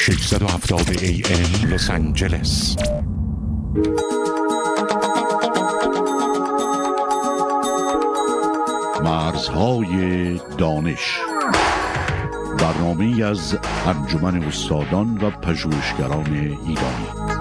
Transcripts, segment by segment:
670 AM لس آنجلس مرزهای دانش. برنامه از انجمن استادان و پژوهشگران ایرانی.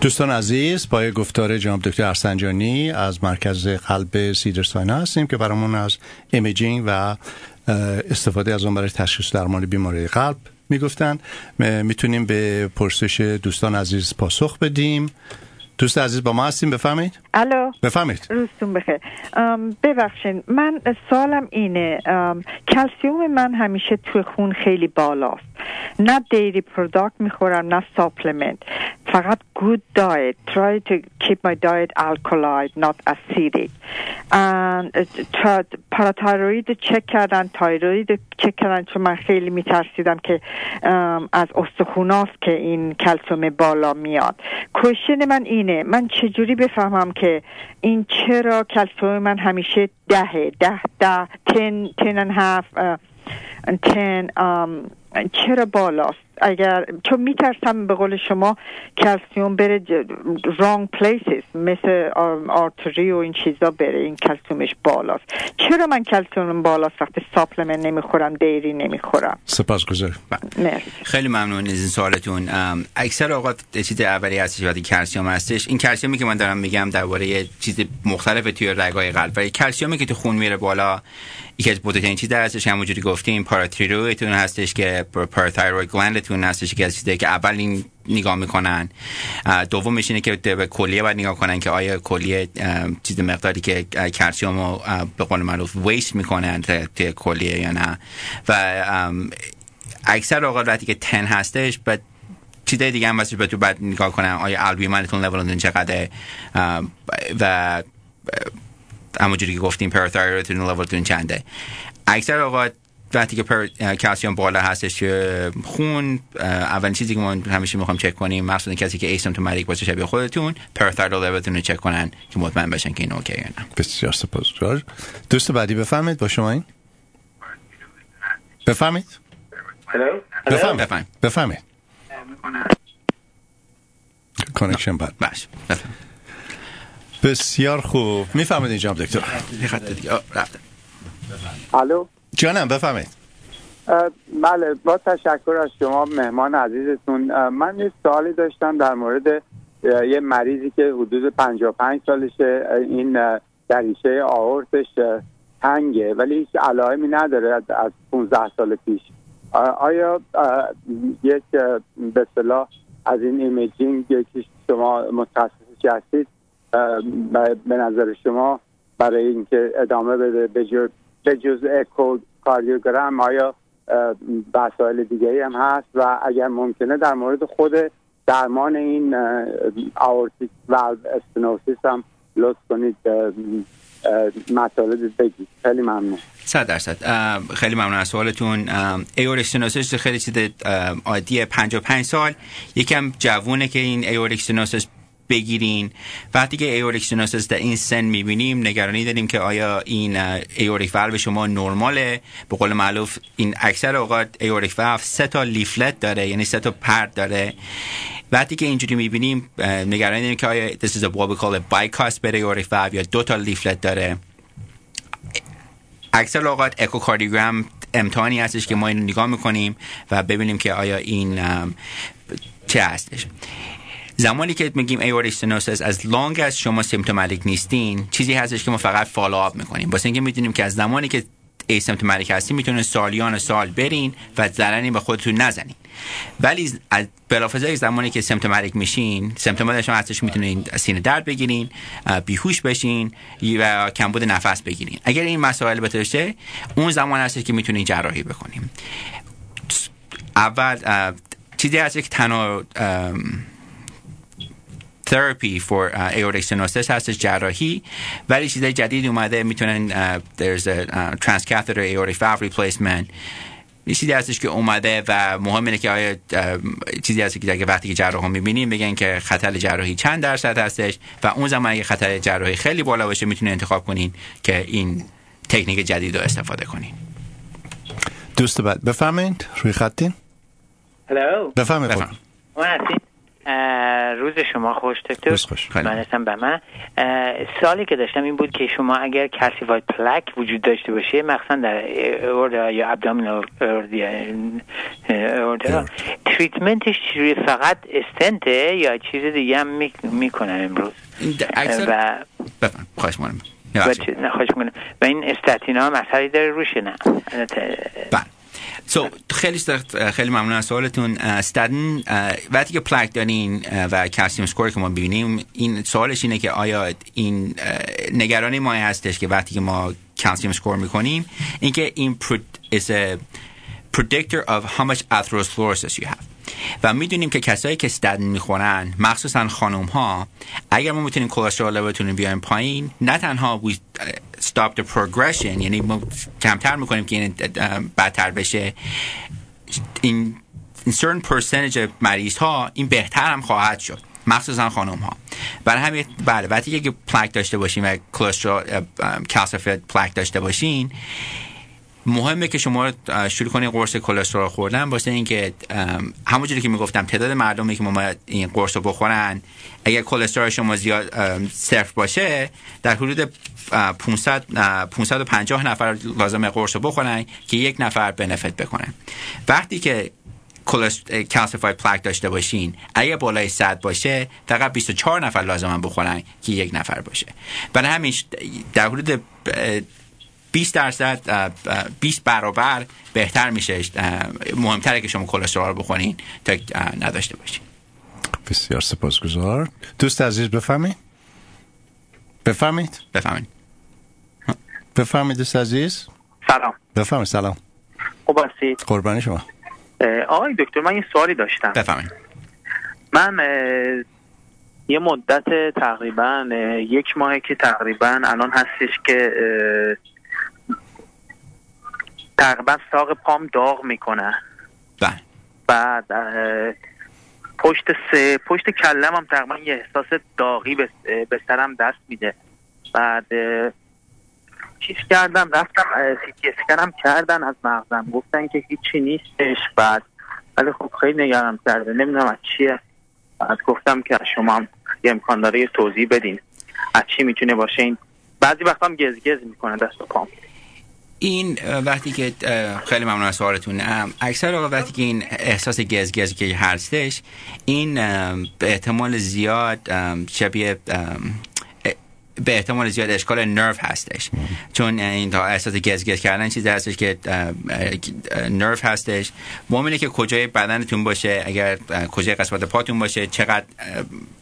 دوستان عزیز با گفتار جناب دکتر ارسنجانی از مرکز قلب Cedars-Sinai هستیم که برامون از imaging و استفاده از اون برای تشخیص درمان بیماری قلب می‌گفتن. می‌تونیم به پرسش دوستان عزیز پاسخ بدیم. دوست عزیز با ما هستیم بفرمایید الو. بفرمایید روزتون بخیر. ببخشین من سوالم اینه کلسیوم من همیشه توی خون خیلی بالاست. نه dairy product می‌خورم نه supplement. فقط good diet. Try to keep my diet alkaloid not acidic. parathyroid چک کردن thyroid چک کردن چون من خیلی میترسیدم که از استخوناست که این کلسیوم بالا میاد question من اینه من چجوری بفهمم که این چرا کلسیوم من همیشه دهه ده ده ten ten half ten چرا بالاست اگر چون میترسم به قول شما کلسیوم بره wrong places مثل artery و این چیزا بره این کلسیومش بالاست. چرا من کلسیوم بالاست وقتی supplement نمی‌خورم dairy نمی‌خورم؟ سپاسگزار خیلی ممنون از این سوالتون. اکثر اوقات چیز اولی هستش وقتی کلسیوم هستش. این کلسیومی که من دارم میگم درباره چیز مختلف توی رگای قلب. ولی کلسیومی که تو خون میره بالا یکی از بزرگترین چیزا هستش. همونجوری گفتیم پاراتیرویدتون هستش که پاراتایروید گلندتون هستش که از چیزایی که اول این نگاه می‌کنن. دومش اینه که به کلیه باید نگاه کنن که آیا کلیه چیز مقداری که کلسیم رو به قول معروف ویست می‌کنن توی کلیه یا نه. و اکثر اوقات وقتی که تن هستش بعد چیزای دیگه هم به تو بعد نگاه کنن. آیا البومینتون لول چقدر و همونجوری که گفتیم parathyroid تون level تون چنده. اکثر اوقات وقتی که پر... کلسیوم بالا هستش خون اولین چیزی که ما همیشه می‌خوام چک کنیم مخصوصا کسی که asymptomatic باشه شبیه خودتون parathyroid level تون رو چک کنن که مطمئن بشن که این اوکی نه. بسیار سپاسگزار دوست بعدی بفرمایید با شما این. بفرمایید بفرمایید بفرمایید بفرمایید connection بد باش. بسیار خوب. بفرمایید اینجا دکتر. الو؟ جانم بفرمایید بله با تشکر از شما مهمان عزیزتون. من یه سوالی داشتم در مورد یه مریضی که حدود 55 سالشه. این دریچه آئورتش تنگه ولی هیچ علائمی نداره از 15 سال پیش. آیا یک به اصطلاح از این imaging یکی شما متخصصی هستید؟ به نظر شما برای اینکه ادامه بده به جز اکو کاردیوگرام آیا مسائل دیگه هم هست و اگر ممکنه در مورد خود درمان این aortic valve stenosis هم لطف کنید مطالب بگید. خیلی ممنون. صد درصد. خیلی ممنون از سوالتون. aortic stenosis خیلی چیز عادی 55 سال. یکم جوونه که این aortic stenosis بگیرین. وقتی که aortic stenosis در این سن می‌بینیم نگرانی داریم که آیا این aortic valve شما نرماله؟ به قول معروف این اکثر اوقات aortic valve سه تا leaflet داره یعنی سه تا پرده داره. وقتی که اینجوری می‌بینیم نگرانی داریم که آیا this is a what we call a bicuspid aortic valve یا دو تا leaflet داره. اکثر اوقات اکوکاردیوگرام امتحانی هستش که ما اینو نگاه می‌کنیم و ببینیم که آیا این چه هستش زمانی که میگیم aortic stenosis as long as شما symptomatic نیستین چیزی هستش که ما فقط follow up می‌کنیم. واسه اینکه می‌دونیم که از زمانی که asymptomatic هستین می‌تونه سالیان سال برین و ضرری به خودتون نزنین. ولی از بلافاصله زمانی که symptomatic میشین symptom ات شما هستش می‌تونین سینه درد بگیرین بیهوش بشین و کمبود نفس بگیرین. اگر این مسائل بترشه اون زمان هستش که می‌تونین جراحی بکنیم. اول چیزی هست که تنها therapy for uh, aortic stenosis. هستش جراحی ولی چیزای جدید اومده می‌تونن uh, there's a uh, transcatheter aortic valve replacement. چیزی هستش که اومده و مهم اینه که آیا چیزی هست که وقتی که جراح ها می‌بینیم بگن که خطر جراحی چند درصد هستش و اون زمان اگه خطر جراحی خیلی بالا باشه می‌تونه انتخاب کنین که این تکنیک جدید رو استفاده کنین دوست بعد بفهمید روی خطین هلو بفهمید روز شما خوش دکتر. خوش. من هستم به من. سالی که داشتم این بود که شما اگر کلسیفاید پلک وجود داشته باشه مخصوصا در اوردا یا ابدامینال اوردا تریتمنتش چجوری فقط استنته یا چیز دیگه هم می‌کنن امروز؟ و خواهش می‌کنم. و این استاتین ها مسئله داره روشه نه. بله. سو خیلی خیلی ممنون از سوالتون. استادن وقتی که پلاک دارین و کلسیم سکور که ما ببینیم این سوالش اینه که آیا این نگرانی ما هستش که وقتی که ما کلسیم سکور می‌کنیم اینکه این is a predictor of how much atherosclerosis you have. و می‌دونیم که کسایی که استدن می‌خورن مخصوصا خانم ها اگر ما می‌تونیم کلسترول لولتون بیایم پایین نه تنها we stop the progression یعنی ما کمتر می‌کنیم که این بدتر بشه. این certain percentage مریض ها این بهتر هم خواهد شد مخصوصا خانم ها برای همین بله وقتی که پلاک داشته باشیم و کلسترول کلسیفید پلاک داشته باشین مهمه که شما شروع کنید قرص کلسترول خوردن واسه اینکه همونجوری که می‌گفتم تعداد مردمی که ما این قرص رو بخورن اگر کلسترول شما زیاد صرف باشه در حدود 500 550 نفر لازم قرص رو بخورن که یک نفر بنفیت بکنن. وقتی که کلسیفاید پلاک داشته باشین اگه بالای 100 باشه فقط 24 نفر لازم بخورن که یک نفر باشه. برای همین در حدود 20 درصد 20 برابر بهتر میشه. مهمتره که شما کلسترول رو بخورین تا نداشته باشین. بسیار سپاسگزار. دوست عزیز بفهمید بفهمید بفهمید بفهمید دوست عزیز. سلام. بفهمید سلام. خوب هستید؟ قربانی شما. آقای دکتر من یه سوالی داشتم. بفهمید من یه مدت تقریبا یک ماه که تقریبا الان هستش که تقریبا ساق پام داغ می‌کنه. بله. بعد پشت سه پشت کلم هم تقریبا یه احساس داغی به سرم دست میده. بعد چیز کردم رفتم سیتی اسکنم کردن از مغزم. گفتن که هیچی نیستش. بعد ولی خب خیلی نگرم کرده نمی‌دونم از چیه. بعد گفتم که شما هم یه امکان داره یه توضیح بدین. از چی می‌تونه باشه این؟ بعضی وقتا هم گز می‌کنه دست و پام. این وقتی که خیلی ممنون از سوالتون. اکثر وقتی که این احساس گز که هستش این به احتمال زیاد شبیه به احتمال زیاد اشکال نرو هستش. چون این تا احساس گز گز کردن چیزی هستش که نرو هستش. مهمه که کجای بدنتون باشه اگر کجای قسمت پاتون باشه چقدر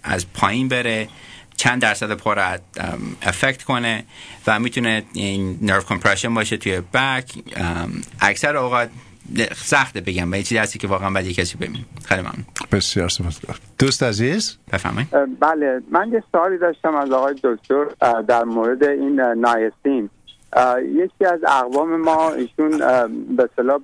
از پایین بره. چند درصد پا را افکت کنه و می‌تونه این نرو کمپرشن باشه توی بک. اکثر اوقات سخته بگم و چیزی هستی که واقعا باید کسی ببین خیلی ممنون. بسیار سپاسگزارم دوست عزیز؟ بفهمید بله من یه سوالی داشتم از آقای دکتر در مورد این نایستین یکی از اقوام ما ایشون به اصطلاح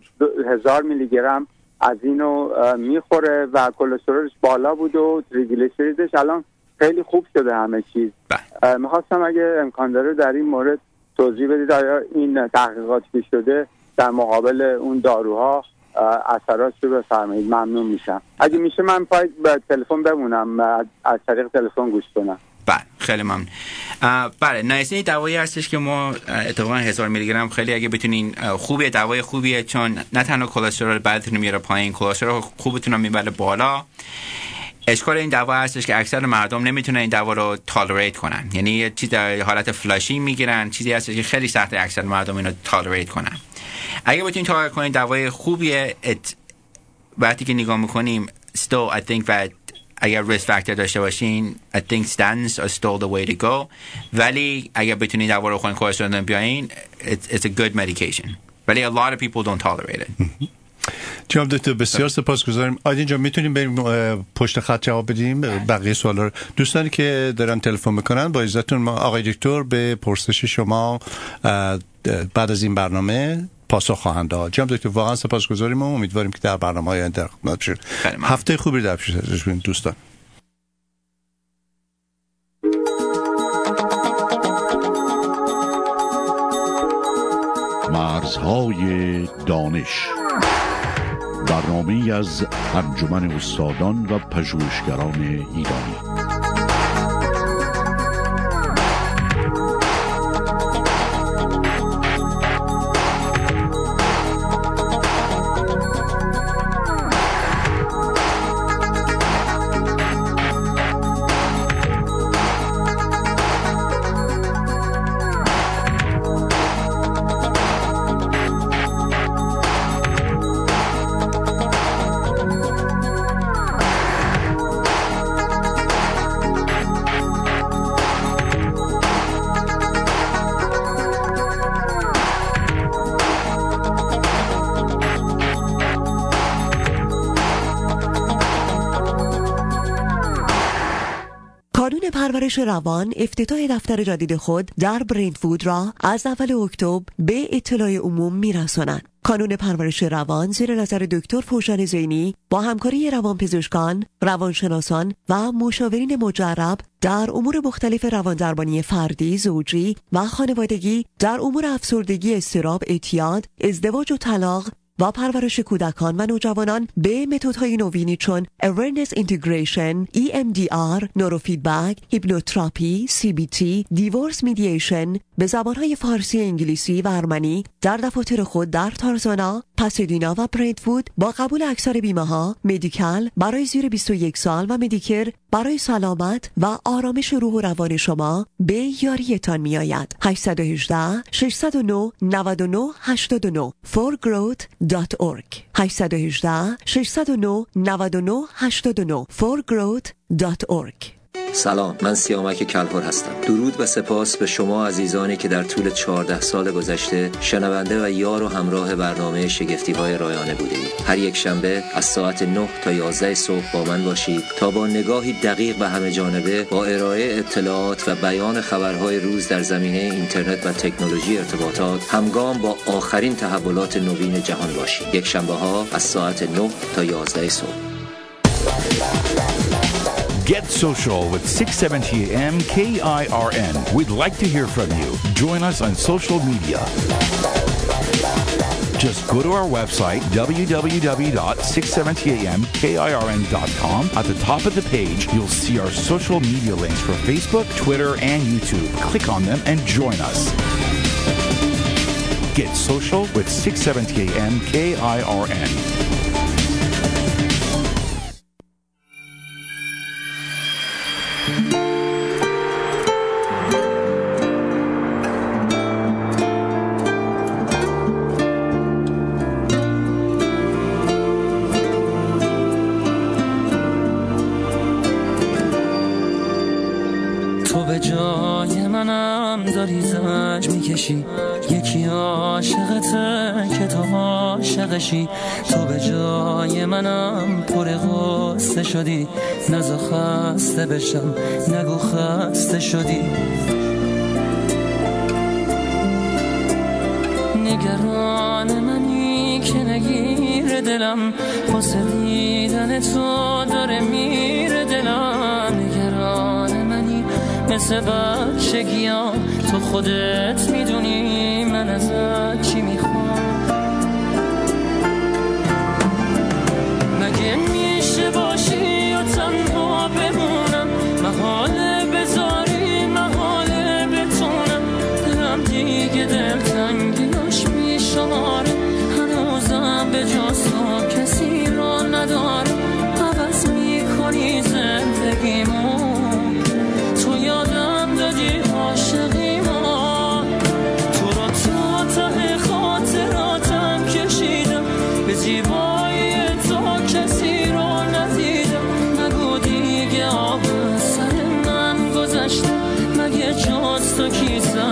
هزار میلی گرم از اینو می‌خوره و کلسترولش بالا بود و تریگلیسیریدش الان خیلی خوب شده همه چیز. بله. می‌خواستم اگه امکان داره در این مورد توضیح بدید آیا این تحقیقاتی که شده در مقابل اون داروها اثرات رو بفرمایید. ممنون میشم. اگه میشه من پای به تلفن بمونم. از طریق تلفن گوش کنم. بله خیلی ممنون. بله نایسین دوایی هستش که ما اتفاقا هزار میلی گرم. خیلی اگه بتونین خوبه دوای خوبیه چون نه تنها کلسترول بعدتون میاره پایین. کلسترول خوبتون رو می‌بره بالا. اشکال این دوا هستش که اکثر مردم نمی‌تونن این دوا رو tolerate کنن. یعنی یه چیز در حالت فلاشی می‌گیرن چیزی هستش که خیلی سخته اکثر مردم اینو tolerate کنن. اگه بتونین tolerate کنین دوای خوبیه. وقتی که نگاه می‌کنیم still I think that اگر risk factor داشته باشین I think statins are still the way to go. ولی اگر بتونین دوا رو کلسترول بیاین it's, it's a good medication. ولی a lot of people don't tolerate it. جناب دکتر بسیار سپاس گذاریم آیدین جان می‌تونیم بریم پشت خط جواب بدیم؟ بقیه سوالا رو. دوستانی که دارن تلفن می‌کنن با عزتون ما آقای دکتر به پرسش شما بعد از این برنامه پاسخ خواهند داد. جناب دکتر واقعا سپاسگزاریم و امیدواریم که در برنامه های در خدمت بشید هفته خوبی در پیش دوستان. مرزهای دانش برنامه از انجمن استادان و پژوهشگران ایرانی. پرورش روان افتتاح دفتر جدید خود در برینفود را از اول اکتبر به اطلاع عموم میرساند. کانون پرورش روان زیر نظر دکتر فوشان زینی با همکاری روانپزشکان، روانشناسان و مشاورین مجرب در امور مختلف رواندرمانی فردی، زوجی و خانوادگی در امور افسردگی، استراب، اعتیاد، ازدواج و طلاق و پرورش کودکان و نوجوانان به متدهای نوینی چون Awareness Integration, EMDR, نوروفیدبک، هیپنوتراپی، CBT, Divorce Mediation به زبانهای فارسی، انگلیسی و ارمنی در دفاتر خود در تارزانا، پاسدینا و برندفود با قبول اکثر بیمه ها، مدیکل برای زیر 21 سال و مدیکر برای سلامت و آرامش روح و روان شما به یاریتان می آید. 818 609 99 89 forgrowth.org 818 609 99 89 forgrowth.org سلام من سیامک کلهر هستم. درود و سپاس به شما عزیزانی که در طول 14 سال گذشته شنونده و یار و همراه برنامه شگفتی های رایانه بوده اید. هر یک شنبه از ساعت 9 تا 11 صبح با من باشید تا با نگاهی دقیق و همه جانبه با ارائه اطلاعات و بیان خبرهای روز در زمینه اینترنت و تکنولوژی ارتباطات همگام با آخرین تحولات نوین جهان باشید. یک شنبه ها از ساعت 9 تا 11 صبح. Get social with 670 AM KIRN. We'd like to hear from you. Join us on social media. Just go to our website, www.670amkirn.com. At the top of the page, you'll see our social media links for Facebook, Twitter, and YouTube. Click on them and join us. Get social with 670 AM KIRN. یکی عاشقته که تو عاشقشی. تو به جای منم پر غصه شدی. نزا خسته بشم نگو خسته شدی. نگران منی که نگیر دلم. واسه دیدن تو داره میره دلم. نگران مثل بچگی تو خودت می‌دونی من ازت چی می‌خوام. مگه میشه باشی و تنها بمونم؟ محاله بذاری محاله بتونم. دلم دیگه دلتنگ sangue sangue